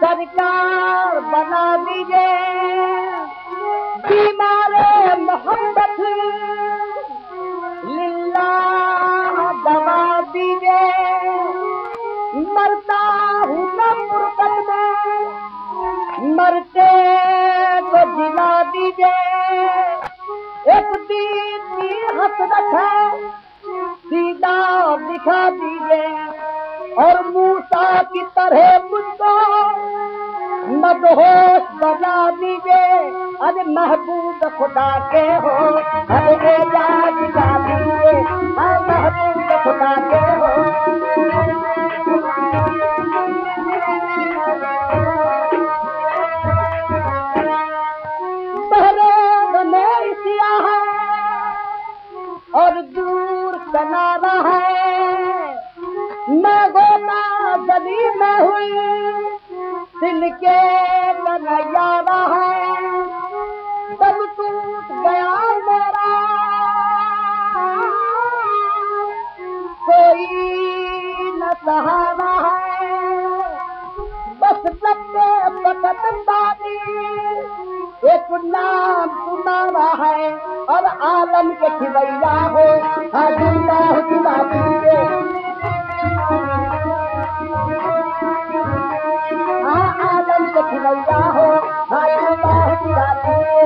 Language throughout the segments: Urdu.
سرکار بنا دیجیے بیمار محبت للہ دبا دیجیے مرتا ہوں نہ میں۔ مرتے کو جلا دیجیے ایک دین کی ہاتھ رکھے، سیدھا دکھا دیجیے اور موسا کی طرح مجھ کو مدہوش بنا دیجیے ارے محبوب خدا کے ہو ارے میرا دکھا دیجیے محبوب خدا کے ہو۔ اور دور کنارا ہے۔ میں گولا گلی میں ہوئی۔ دل کے کنیارا ہے۔ تب ٹوٹ گیا میرا۔ کوئی نہ سہارا ہے۔ بس لگتے پکت دادی ایک نام تمہارا ہے اور عالم کے کھلیا ہو۔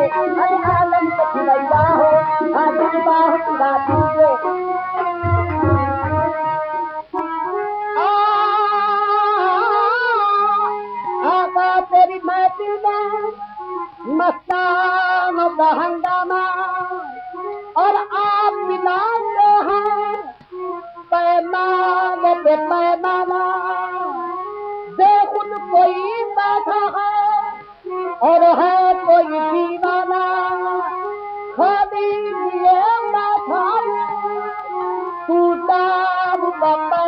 ہر عالم کے کھلیا ہو دیجیے آقا تیری میں مستان ہنگامہ اور آ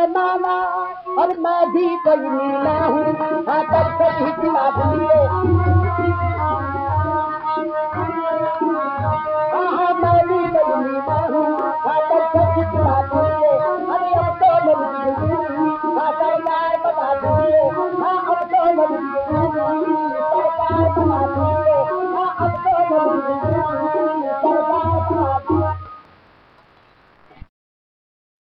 مانا اور میں بھی کوئی نہ ہوں۔ ہاتھ کر کے ہی کیا بھولے